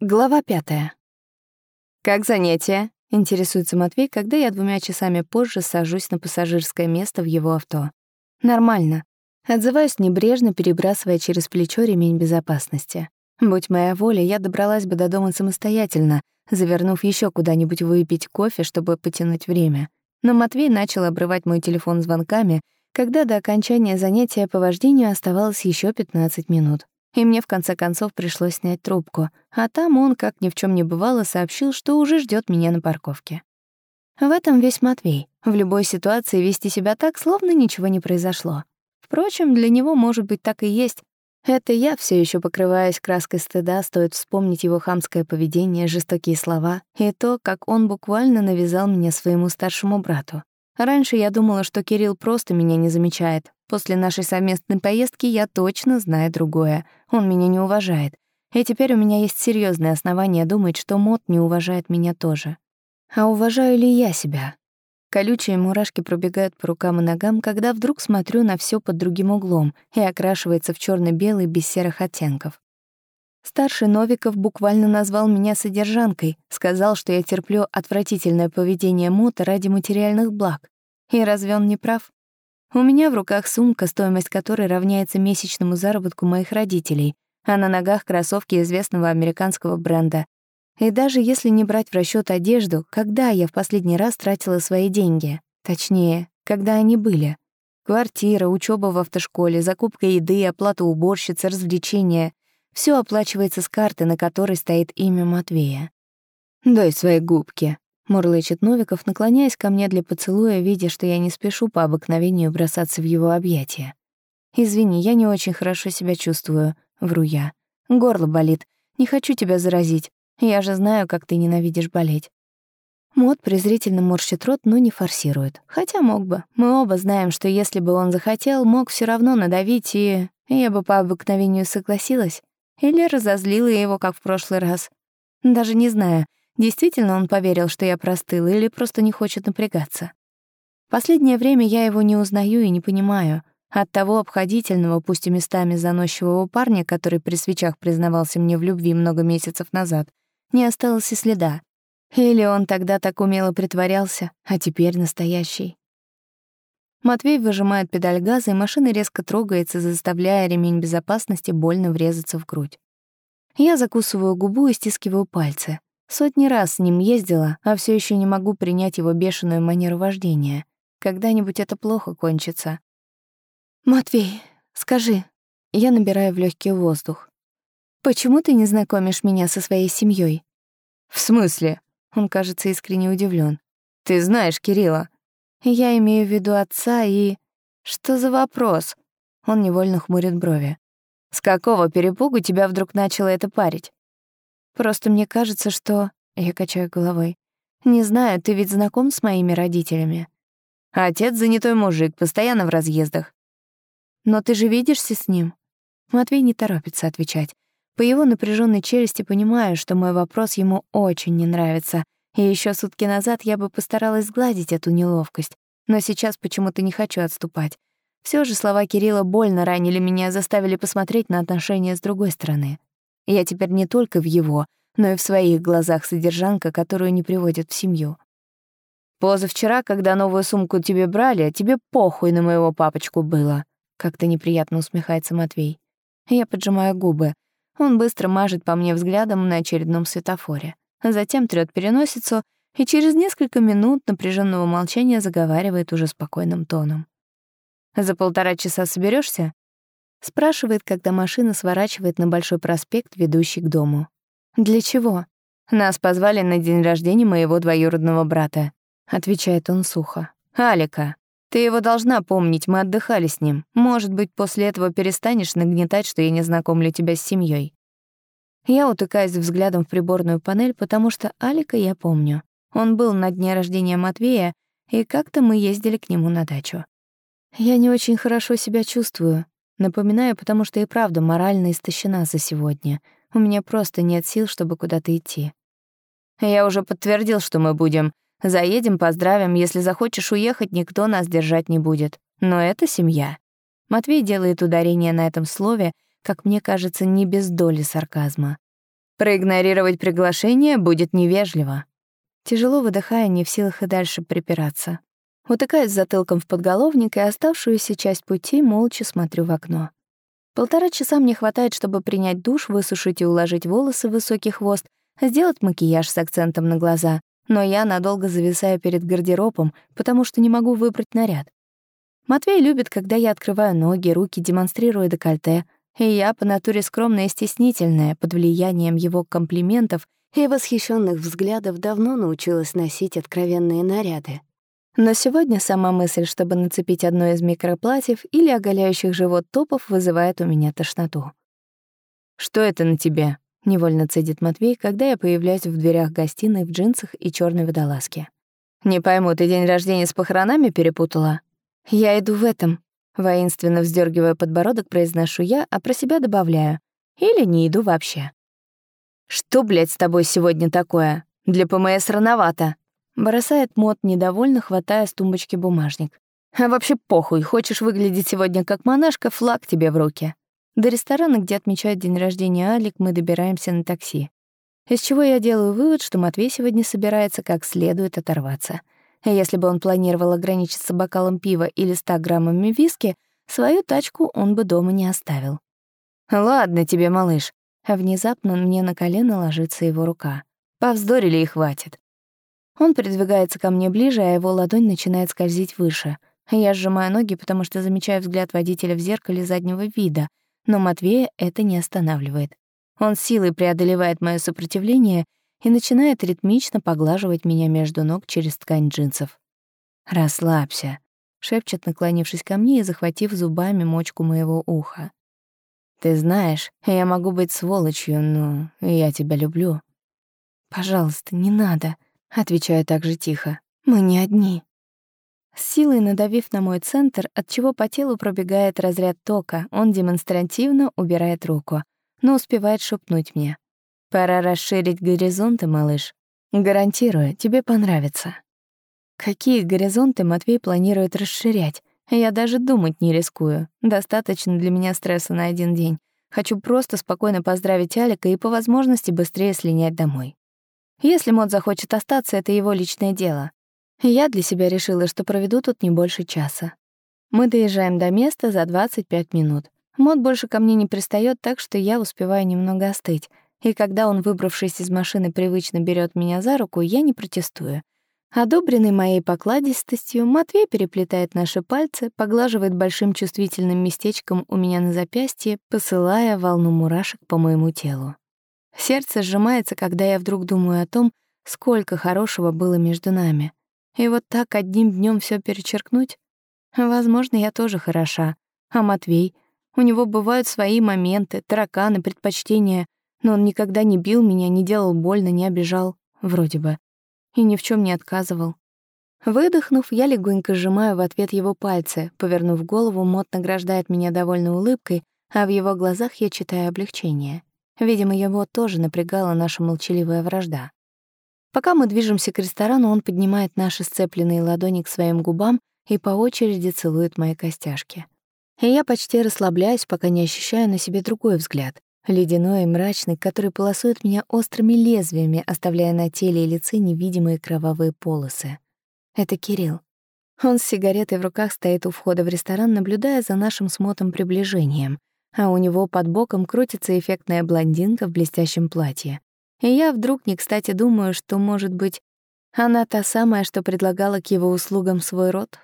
Глава пятая. «Как занятие?» — интересуется Матвей, когда я двумя часами позже сажусь на пассажирское место в его авто. «Нормально». Отзываюсь небрежно, перебрасывая через плечо ремень безопасности. Будь моя воля, я добралась бы до дома самостоятельно, завернув еще куда-нибудь выпить кофе, чтобы потянуть время. Но Матвей начал обрывать мой телефон звонками, когда до окончания занятия по вождению оставалось еще 15 минут и мне в конце концов пришлось снять трубку, а там он, как ни в чем не бывало, сообщил, что уже ждет меня на парковке. В этом весь Матвей. В любой ситуации вести себя так, словно ничего не произошло. Впрочем, для него, может быть, так и есть. Это я все еще покрываясь краской стыда, стоит вспомнить его хамское поведение, жестокие слова и то, как он буквально навязал меня своему старшему брату. Раньше я думала, что Кирилл просто меня не замечает. После нашей совместной поездки я точно знаю другое. Он меня не уважает. И теперь у меня есть серьезные основания думать, что Мот не уважает меня тоже. А уважаю ли я себя? Колючие мурашки пробегают по рукам и ногам, когда вдруг смотрю на все под другим углом и окрашивается в черно белый без серых оттенков. Старший Новиков буквально назвал меня содержанкой, сказал, что я терплю отвратительное поведение Мота ради материальных благ. И разве он не прав? У меня в руках сумка, стоимость которой равняется месячному заработку моих родителей, а на ногах кроссовки известного американского бренда. И даже если не брать в расчет одежду, когда я в последний раз тратила свои деньги? Точнее, когда они были? Квартира, учеба в автошколе, закупка еды, оплата уборщицы, развлечения — все оплачивается с карты, на которой стоит имя Матвея. «Дай свои губки», Мурлычет Новиков, наклоняясь ко мне для поцелуя, видя, что я не спешу по обыкновению бросаться в его объятия. «Извини, я не очень хорошо себя чувствую», — вру я. «Горло болит. Не хочу тебя заразить. Я же знаю, как ты ненавидишь болеть». Мод презрительно морщит рот, но не форсирует. Хотя мог бы. Мы оба знаем, что если бы он захотел, мог все равно надавить, и я бы по обыкновению согласилась. Или разозлила его, как в прошлый раз. Даже не знаю, Действительно он поверил, что я простыла, или просто не хочет напрягаться? Последнее время я его не узнаю и не понимаю. От того обходительного, пусть и местами заносчивого парня, который при свечах признавался мне в любви много месяцев назад, не осталось и следа. Или он тогда так умело притворялся, а теперь настоящий. Матвей выжимает педаль газа, и машина резко трогается, заставляя ремень безопасности больно врезаться в грудь. Я закусываю губу и стискиваю пальцы. Сотни раз с ним ездила, а все еще не могу принять его бешеную манеру вождения. Когда-нибудь это плохо кончится. «Матвей, скажи...» Я набираю в легкий воздух. «Почему ты не знакомишь меня со своей семьей? «В смысле?» Он, кажется, искренне удивлен. «Ты знаешь Кирилла». «Я имею в виду отца и...» «Что за вопрос?» Он невольно хмурит брови. «С какого перепугу тебя вдруг начало это парить?» Просто мне кажется, что... Я качаю головой. Не знаю, ты ведь знаком с моими родителями. Отец занятой мужик, постоянно в разъездах. Но ты же видишься с ним? Матвей не торопится отвечать. По его напряженной челюсти понимаю, что мой вопрос ему очень не нравится, и еще сутки назад я бы постаралась сгладить эту неловкость, но сейчас почему-то не хочу отступать. Все же слова Кирилла больно ранили меня, заставили посмотреть на отношения с другой стороны. Я теперь не только в его, но и в своих глазах содержанка, которую не приводят в семью. Позавчера, когда новую сумку тебе брали, тебе похуй на моего папочку было. Как-то неприятно усмехается Матвей. Я поджимаю губы. Он быстро мажет по мне взглядом на очередном светофоре. Затем трёт переносицу и через несколько минут напряженного молчания заговаривает уже спокойным тоном. «За полтора часа соберешься? Спрашивает, когда машина сворачивает на большой проспект, ведущий к дому. «Для чего?» «Нас позвали на день рождения моего двоюродного брата», — отвечает он сухо. «Алика, ты его должна помнить, мы отдыхали с ним. Может быть, после этого перестанешь нагнетать, что я не знакомлю тебя с семьей. Я утыкаюсь взглядом в приборную панель, потому что Алика я помню. Он был на дне рождения Матвея, и как-то мы ездили к нему на дачу. Я не очень хорошо себя чувствую, Напоминаю, потому что и правда морально истощена за сегодня. У меня просто нет сил, чтобы куда-то идти. Я уже подтвердил, что мы будем. Заедем, поздравим. Если захочешь уехать, никто нас держать не будет. Но это семья. Матвей делает ударение на этом слове, как мне кажется, не без доли сарказма. Проигнорировать приглашение будет невежливо. Тяжело выдыхая, не в силах и дальше припираться. Утыкаюсь затылком в подголовник и оставшуюся часть пути молча смотрю в окно. Полтора часа мне хватает, чтобы принять душ, высушить и уложить волосы в высокий хвост, сделать макияж с акцентом на глаза, но я надолго зависаю перед гардеробом, потому что не могу выбрать наряд. Матвей любит, когда я открываю ноги, руки, демонстрируя декольте, и я по натуре скромная и стеснительная, под влиянием его комплиментов и восхищенных взглядов давно научилась носить откровенные наряды. Но сегодня сама мысль, чтобы нацепить одно из микроплатьев или оголяющих живот топов, вызывает у меня тошноту. «Что это на тебе?» — невольно цедит Матвей, когда я появляюсь в дверях гостиной в джинсах и черной водолазке. «Не пойму, ты день рождения с похоронами перепутала?» «Я иду в этом», — воинственно вздергивая подбородок, произношу я, а про себя добавляю. «Или не иду вообще». «Что, блядь, с тобой сегодня такое? Для ПМС рановато», — бросает Мот, недовольно хватая с тумбочки бумажник. «А вообще похуй, хочешь выглядеть сегодня как монашка, флаг тебе в руки». До ресторана, где отмечает день рождения Алик, мы добираемся на такси. Из чего я делаю вывод, что Матвей сегодня собирается как следует оторваться. Если бы он планировал ограничиться бокалом пива или 100 граммами виски, свою тачку он бы дома не оставил. «Ладно тебе, малыш». Внезапно мне на колено ложится его рука. Повздорили и хватит. Он придвигается ко мне ближе, а его ладонь начинает скользить выше. Я сжимаю ноги, потому что замечаю взгляд водителя в зеркале заднего вида, но Матвея это не останавливает. Он силой преодолевает моё сопротивление и начинает ритмично поглаживать меня между ног через ткань джинсов. «Расслабься», — шепчет, наклонившись ко мне и захватив зубами мочку моего уха. «Ты знаешь, я могу быть сволочью, но я тебя люблю». «Пожалуйста, не надо», — отвечаю так же тихо. «Мы не одни». С силой надавив на мой центр, от чего по телу пробегает разряд тока, он демонстративно убирает руку, но успевает шепнуть мне. «Пора расширить горизонты, малыш. Гарантирую, тебе понравится». Какие горизонты Матвей планирует расширять? Я даже думать не рискую. Достаточно для меня стресса на один день. Хочу просто спокойно поздравить Алика и по возможности быстрее слинять домой. Если Мод захочет остаться, это его личное дело. Я для себя решила, что проведу тут не больше часа. Мы доезжаем до места за 25 минут. Мод больше ко мне не пристает, так что я успеваю немного остыть. И когда он, выбравшись из машины, привычно берет меня за руку, я не протестую. Одобренный моей покладистостью, Матвей переплетает наши пальцы, поглаживает большим чувствительным местечком у меня на запястье, посылая волну мурашек по моему телу. Сердце сжимается, когда я вдруг думаю о том, сколько хорошего было между нами. И вот так одним днем все перечеркнуть? Возможно, я тоже хороша. А Матвей? У него бывают свои моменты, тараканы, предпочтения, но он никогда не бил меня, не делал больно, не обижал, вроде бы, и ни в чем не отказывал. Выдохнув, я легонько сжимаю в ответ его пальцы, повернув голову, Мот награждает меня довольной улыбкой, а в его глазах я читаю облегчение. Видимо, его тоже напрягала наша молчаливая вражда. Пока мы движемся к ресторану, он поднимает наши сцепленные ладони к своим губам и по очереди целует мои костяшки. И я почти расслабляюсь, пока не ощущаю на себе другой взгляд, ледяной и мрачный, который полосует меня острыми лезвиями, оставляя на теле и лице невидимые кровавые полосы. Это Кирилл. Он с сигаретой в руках стоит у входа в ресторан, наблюдая за нашим смотом приближением, а у него под боком крутится эффектная блондинка в блестящем платье. И я вдруг не кстати думаю, что, может быть, она та самая, что предлагала к его услугам свой род.